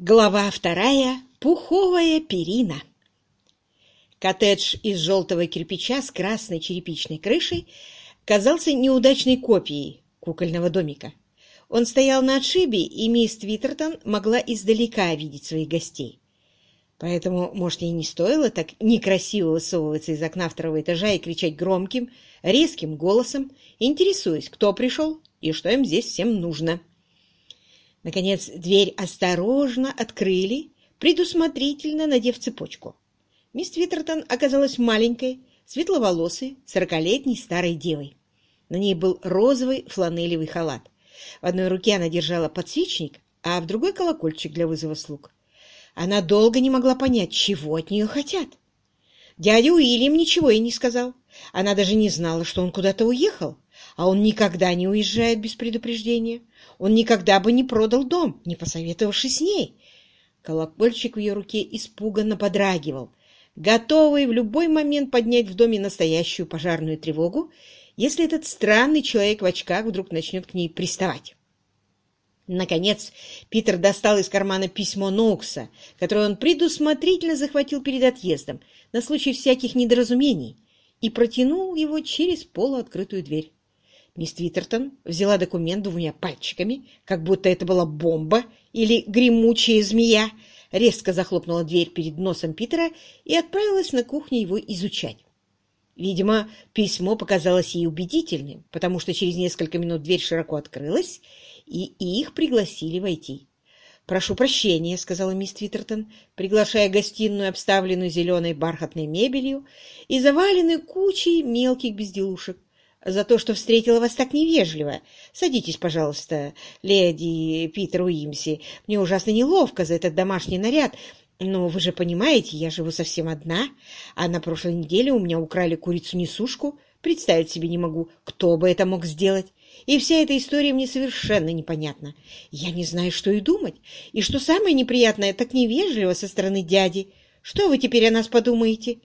Глава вторая. Пуховая перина. Коттедж из желтого кирпича с красной черепичной крышей казался неудачной копией кукольного домика. Он стоял на отшибе, и мисс Твиттертон могла издалека видеть своих гостей. Поэтому, может, ей не стоило так некрасиво высовываться из окна второго этажа и кричать громким, резким голосом, интересуясь, кто пришел и что им здесь всем нужно. Наконец, дверь осторожно открыли, предусмотрительно надев цепочку. Мисс Твиттертон оказалась маленькой, светловолосой, сорокалетней старой девой. На ней был розовый фланелевый халат. В одной руке она держала подсвечник, а в другой — колокольчик для вызова слуг. Она долго не могла понять, чего от нее хотят. Дядя Уильям ничего ей не сказал. Она даже не знала, что он куда-то уехал, а он никогда не уезжает без предупреждения. Он никогда бы не продал дом, не посоветовавшись с ней. Колокольчик в ее руке испуганно подрагивал, готовый в любой момент поднять в доме настоящую пожарную тревогу, если этот странный человек в очках вдруг начнет к ней приставать. Наконец, Питер достал из кармана письмо Ноукса, которое он предусмотрительно захватил перед отъездом на случай всяких недоразумений, и протянул его через полуоткрытую дверь. Мисс Твиттертон взяла документ двумя пальчиками, как будто это была бомба или гремучая змея, резко захлопнула дверь перед носом Питера и отправилась на кухню его изучать. Видимо, письмо показалось ей убедительным, потому что через несколько минут дверь широко открылась, и их пригласили войти. «Прошу прощения», — сказала мисс Твиттертон, приглашая гостиную, обставленную зеленой бархатной мебелью и заваленную кучей мелких безделушек за то, что встретила вас так невежливо. Садитесь, пожалуйста, леди Питер Уимси. Мне ужасно неловко за этот домашний наряд, но вы же понимаете, я живу совсем одна, а на прошлой неделе у меня украли курицу-несушку. Представить себе не могу, кто бы это мог сделать. И вся эта история мне совершенно непонятна. Я не знаю, что и думать. И что самое неприятное, так невежливо со стороны дяди. Что вы теперь о нас подумаете?»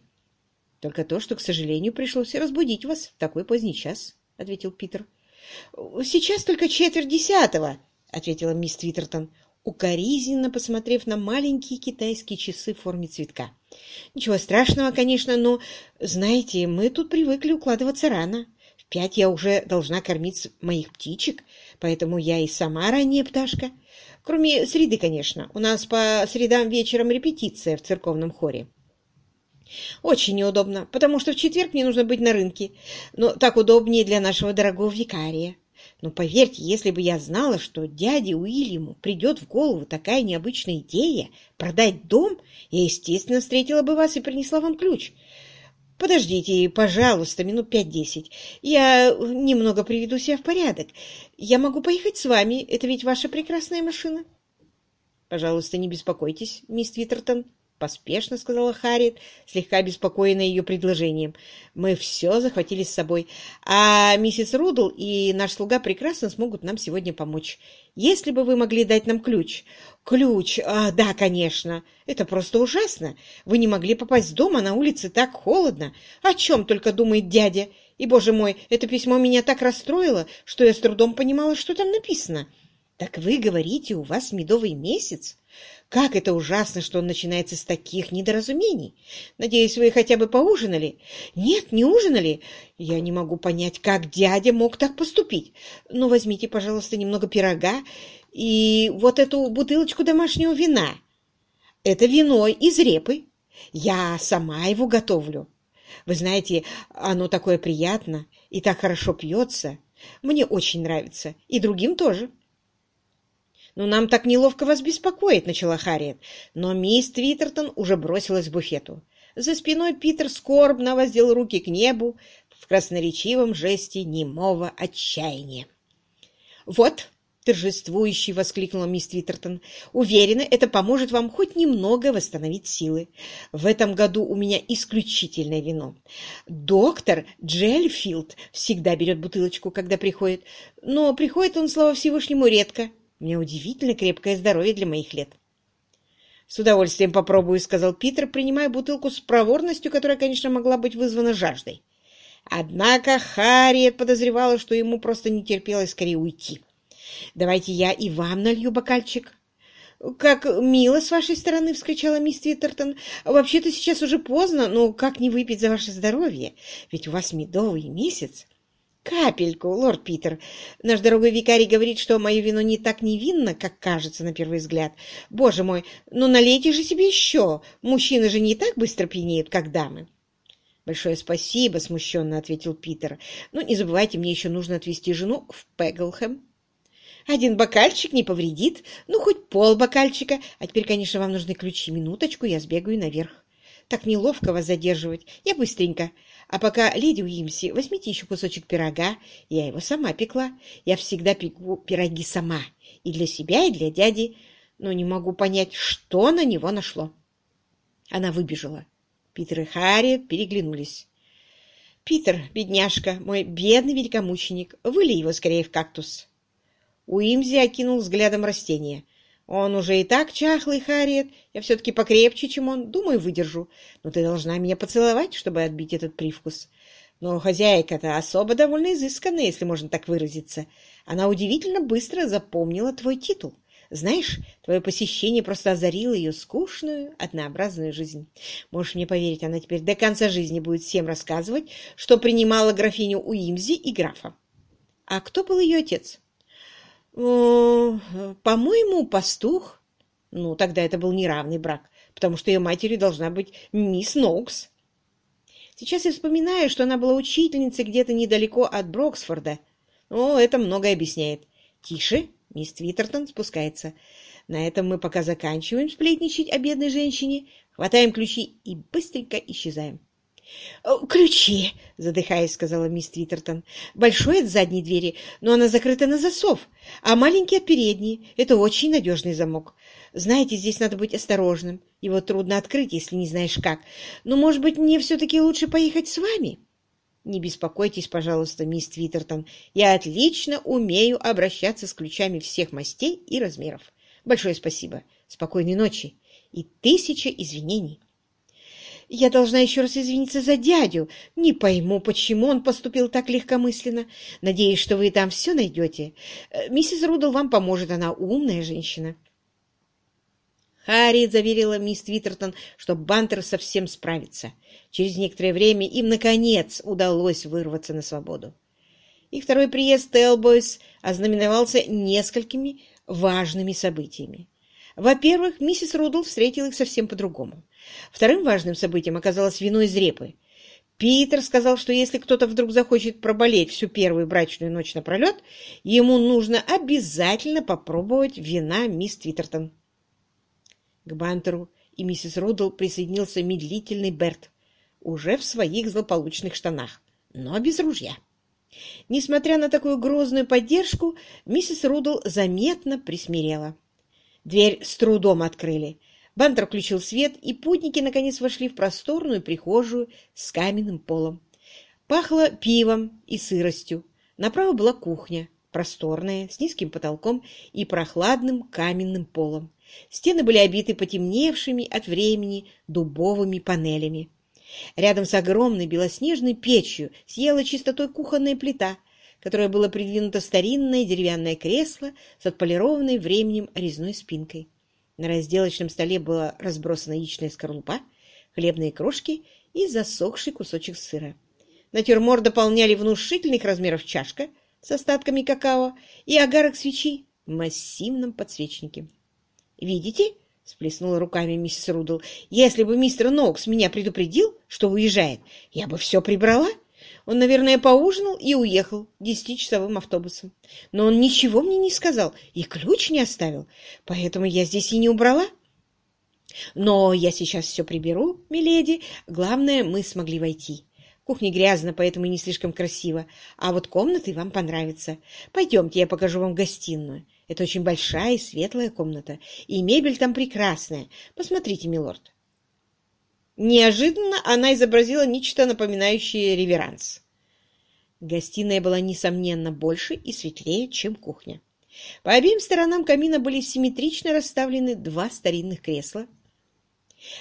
Только то, что, к сожалению, пришлось разбудить вас в такой поздний час, — ответил Питер. — Сейчас только четверть десятого, — ответила мисс Твиттертон, укоризненно посмотрев на маленькие китайские часы в форме цветка. — Ничего страшного, конечно, но, знаете, мы тут привыкли укладываться рано. В пять я уже должна кормить моих птичек, поэтому я и сама ранняя пташка. Кроме среды, конечно. У нас по средам вечером репетиция в церковном хоре. Очень неудобно, потому что в четверг мне нужно быть на рынке. Но так удобнее для нашего дорогого викария. Но поверьте, если бы я знала, что дяде Уильяму придет в голову такая необычная идея продать дом, я, естественно, встретила бы вас и принесла вам ключ. Подождите, пожалуйста, минут пять-десять. Я немного приведу себя в порядок. Я могу поехать с вами, это ведь ваша прекрасная машина. Пожалуйста, не беспокойтесь, мисс Твиттертон, поспешно сказала Харриет, слегка обеспокоенная ее предложением. «Мы все захватили с собой, а миссис Рудл и наш слуга прекрасно смогут нам сегодня помочь. Если бы вы могли дать нам ключ...» «Ключ? А, да, конечно. Это просто ужасно. Вы не могли попасть в дом, а на улице так холодно. О чем только думает дядя? И, боже мой, это письмо меня так расстроило, что я с трудом понимала, что там написано». «Так вы говорите, у вас медовый месяц?» Как это ужасно, что он начинается с таких недоразумений. Надеюсь, вы хотя бы поужинали? Нет, не ужинали. Я не могу понять, как дядя мог так поступить. Ну, возьмите, пожалуйста, немного пирога и вот эту бутылочку домашнего вина. Это вино из репы. Я сама его готовлю. Вы знаете, оно такое приятно и так хорошо пьется. Мне очень нравится. И другим тоже. «Ну, нам так неловко вас беспокоить», — начала Харриет. Но мисс Твиттертон уже бросилась к буфету. За спиной Питер скорбно воздел руки к небу в красноречивом жесте немого отчаяния. «Вот!» — торжествующе воскликнула мисс Твиттертон. «Уверена, это поможет вам хоть немного восстановить силы. В этом году у меня исключительное вино. Доктор Джельфилд всегда берет бутылочку, когда приходит, но приходит он, слава Всевышнему, редко. Меня удивительно крепкое здоровье для моих лет. «С удовольствием попробую», — сказал Питер, принимая бутылку с проворностью, которая, конечно, могла быть вызвана жаждой. Однако Харриет подозревала, что ему просто не терпелось скорее уйти. «Давайте я и вам налью бокальчик». «Как мило с вашей стороны!» — вскричала мисс Твиттертон. «Вообще-то сейчас уже поздно, но как не выпить за ваше здоровье? Ведь у вас медовый месяц!» «Капельку, лорд Питер. Наш дорогой викарий говорит, что мое вино не так невинно, как кажется на первый взгляд. Боже мой, ну налейте же себе еще! Мужчины же не так быстро пьянеют, как дамы!» «Большое спасибо», — смущенно ответил Питер. «Но не забывайте, мне еще нужно отвезти жену в Пеглхэм». Один бокальчик не повредит, ну, хоть пол бокальчика. А теперь, конечно, вам нужны ключи. Минуточку, я сбегаю наверх. Так неловко вас задерживать. Я быстренько. А пока, леди Уимси, возьмите еще кусочек пирога. Я его сама пекла. Я всегда пеку пироги сама. И для себя, и для дяди. Но не могу понять, что на него нашло. Она выбежала. Питер и Харри переглянулись. «Питер, бедняжка, мой бедный великомученик, вылей его скорее в кактус». Уимзи окинул взглядом растение. «Он уже и так чахлый, Харриет. Я все-таки покрепче, чем он. Думаю, выдержу. Но ты должна меня поцеловать, чтобы отбить этот привкус. Но хозяйка-то особо довольно изысканная, если можно так выразиться. Она удивительно быстро запомнила твой титул. Знаешь, твое посещение просто озарило ее скучную, однообразную жизнь. Можешь мне поверить, она теперь до конца жизни будет всем рассказывать, что принимала графиню Уимзи и графа. А кто был ее отец?» По-моему, пастух. Ну, тогда это был неравный брак, потому что ее матерью должна быть мисс Ноукс. Сейчас я вспоминаю, что она была учительницей где-то недалеко от Броксфорда. О, это многое объясняет. Тише, мисс Твиттертон спускается. На этом мы пока заканчиваем сплетничать о бедной женщине, хватаем ключи и быстренько исчезаем. «Ключи!» — задыхаясь, сказала мисс Твиттертон. «Большой от задней двери, но она закрыта на засов, а маленький от передней. Это очень надежный замок. Знаете, здесь надо быть осторожным. Его трудно открыть, если не знаешь как. Но, может быть, мне все-таки лучше поехать с вами?» «Не беспокойтесь, пожалуйста, мисс Твиттертон. Я отлично умею обращаться с ключами всех мастей и размеров. Большое спасибо. Спокойной ночи и тысяча извинений». Я должна еще раз извиниться за дядю. Не пойму, почему он поступил так легкомысленно. Надеюсь, что вы там все найдете. Э, миссис Рудл вам поможет, она умная женщина. Харри заверила мисс Твиттертон, что Бантер совсем справится. Через некоторое время им, наконец, удалось вырваться на свободу. Их второй приезд Телбойс ознаменовался несколькими важными событиями. Во-первых, миссис Рудл встретила их совсем по-другому. Вторым важным событием оказалось вино из репы. Питер сказал, что если кто-то вдруг захочет проболеть всю первую брачную ночь напролет, ему нужно обязательно попробовать вина мисс Твиттертон. К Бантеру и миссис Рудл присоединился медлительный Берт, уже в своих злополучных штанах, но без ружья. Несмотря на такую грозную поддержку, миссис Рудл заметно присмирела. Дверь с трудом открыли — Бантер включил свет, и путники наконец вошли в просторную прихожую с каменным полом. Пахло пивом и сыростью. Направо была кухня, просторная, с низким потолком и прохладным каменным полом. Стены были обиты потемневшими от времени дубовыми панелями. Рядом с огромной белоснежной печью съела чистотой кухонная плита, которая была придвинута старинное деревянное кресло с отполированной временем резной спинкой. На разделочном столе была разбросана яичная скорлупа, хлебные крошки и засохший кусочек сыра. Натюрмор дополняли внушительных размеров чашка с остатками какао и агарок свечи в массивном подсвечнике. «Видите?» — сплеснула руками миссис Рудл. «Если бы мистер Ноукс меня предупредил, что уезжает, я бы все прибрала». Он, наверное, поужинал и уехал десятичасовым автобусом. Но он ничего мне не сказал и ключ не оставил, поэтому я здесь и не убрала. Но я сейчас все приберу, миледи. Главное, мы смогли войти. Кухня грязна, поэтому не слишком красиво. А вот комнаты вам понравятся. Пойдемте, я покажу вам гостиную. Это очень большая и светлая комната, и мебель там прекрасная. Посмотрите, милорд. Неожиданно она изобразила нечто напоминающее реверанс. Гостиная была, несомненно, больше и светлее, чем кухня. По обеим сторонам камина были симметрично расставлены два старинных кресла.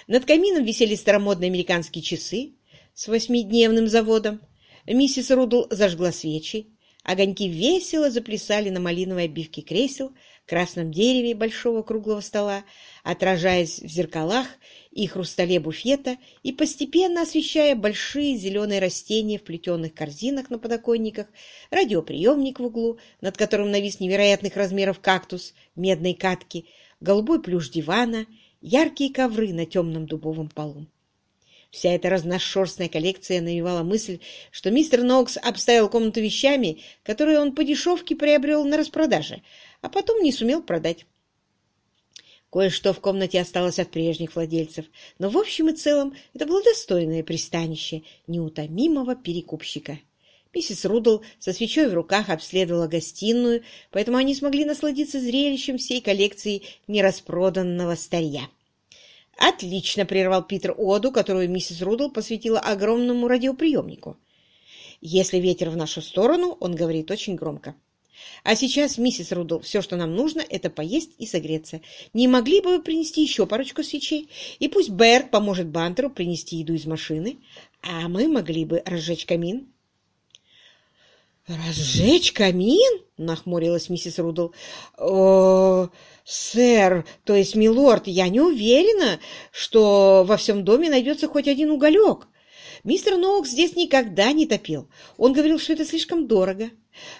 Над камином висели старомодные американские часы с восьмидневным заводом. Миссис Рудл зажгла свечи. Огоньки весело заплясали на малиновой обивке кресел, красном дереве большого круглого стола, отражаясь в зеркалах и хрустале буфета и постепенно освещая большие зеленые растения в плетеных корзинах на подоконниках, радиоприемник в углу, над которым навис невероятных размеров кактус, медной катки, голубой плюш дивана, яркие ковры на темном дубовом полу. Вся эта разношерстная коллекция навевала мысль, что мистер Нокс обставил комнату вещами, которые он по дешевке приобрел на распродаже, а потом не сумел продать. Кое-что в комнате осталось от прежних владельцев, но в общем и целом это было достойное пристанище неутомимого перекупщика. Миссис Рудл со свечой в руках обследовала гостиную, поэтому они смогли насладиться зрелищем всей коллекции нераспроданного старья. «Отлично!» — прервал Питер Оду, которую миссис Рудл посвятила огромному радиоприемнику. «Если ветер в нашу сторону, он говорит очень громко. А сейчас, миссис Рудл, все, что нам нужно, это поесть и согреться. Не могли бы вы принести еще парочку свечей? И пусть Берт поможет Бантеру принести еду из машины, а мы могли бы разжечь камин». «Разжечь камин?» — нахмурилась миссис Рудл. «О, «Сэр, то есть, милорд, я не уверена, что во всем доме найдется хоть один уголек. Мистер Ноукс здесь никогда не топил. Он говорил, что это слишком дорого.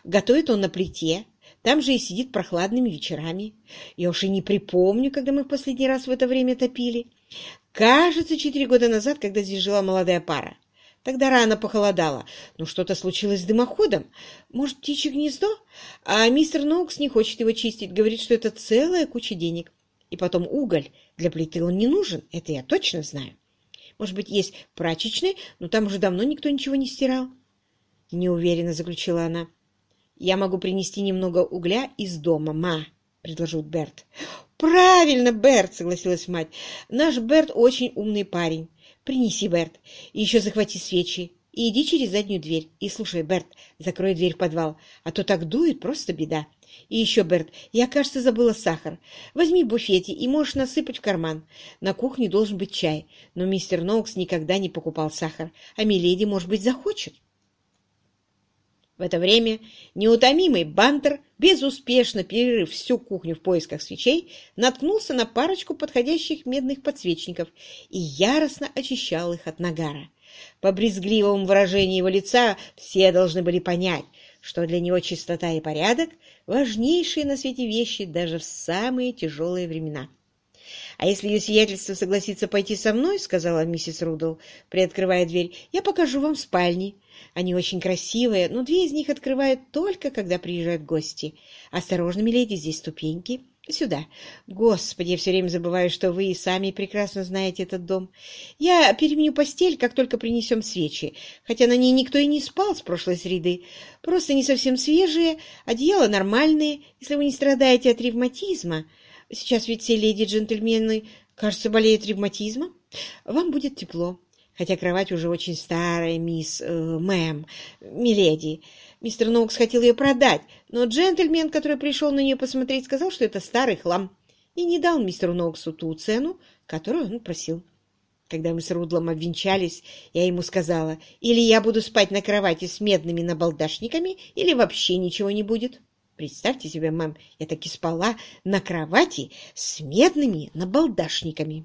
Готовит он на плите, там же и сидит прохладными вечерами. Я уж и не припомню, когда мы в последний раз в это время топили. Кажется, четыре года назад, когда здесь жила молодая пара. Тогда рано похолодало. Ну, что-то случилось с дымоходом. Может, птичье гнездо? А мистер Ноукс не хочет его чистить. Говорит, что это целая куча денег. И потом уголь. Для плиты он не нужен. Это я точно знаю. Может быть, есть прачечный, но там уже давно никто ничего не стирал. Неуверенно заключила она. Я могу принести немного угля из дома, ма, предложил Берт. Правильно, Берт, согласилась мать. Наш Берт очень умный парень. Принеси, Берт, и еще захвати свечи. И иди через заднюю дверь. И слушай, Берт, закрой дверь в подвал, а то так дует, просто беда. И еще, Берт, я, кажется, забыла сахар. Возьми в буфете и можешь насыпать в карман. На кухне должен быть чай, но мистер Ноукс никогда не покупал сахар, а Миледи, может быть, захочет. В это время неутомимый Бантер, безуспешно перерыв всю кухню в поисках свечей, наткнулся на парочку подходящих медных подсвечников и яростно очищал их от нагара. По брезгливому выражению его лица все должны были понять, что для него чистота и порядок — важнейшие на свете вещи даже в самые тяжелые времена. «А если ее сиятельство согласится пойти со мной, — сказала миссис Рудл, приоткрывая дверь, — я покажу вам спальни. Они очень красивые, но две из них открывают только, когда приезжают гости. Осторожно, миледи, здесь ступеньки. Сюда. Господи, я все время забываю, что вы и сами прекрасно знаете этот дом. Я переменю постель, как только принесем свечи, хотя на ней никто и не спал с прошлой среды. Просто не совсем свежие, одеяла нормальные, если вы не страдаете от ревматизма. Сейчас ведь все леди-джентльмены, кажется, болеют ревматизмом. Вам будет тепло хотя кровать уже очень старая, мисс... Э, мэм, миледи. Мистер Ноукс хотел ее продать, но джентльмен, который пришел на нее посмотреть, сказал, что это старый хлам, и не дал мистеру Ноуксу ту цену, которую он просил. Когда мы с Рудлом обвенчались, я ему сказала, или я буду спать на кровати с медными набалдашниками, или вообще ничего не будет. Представьте себе, мэм, я таки спала на кровати с медными набалдашниками.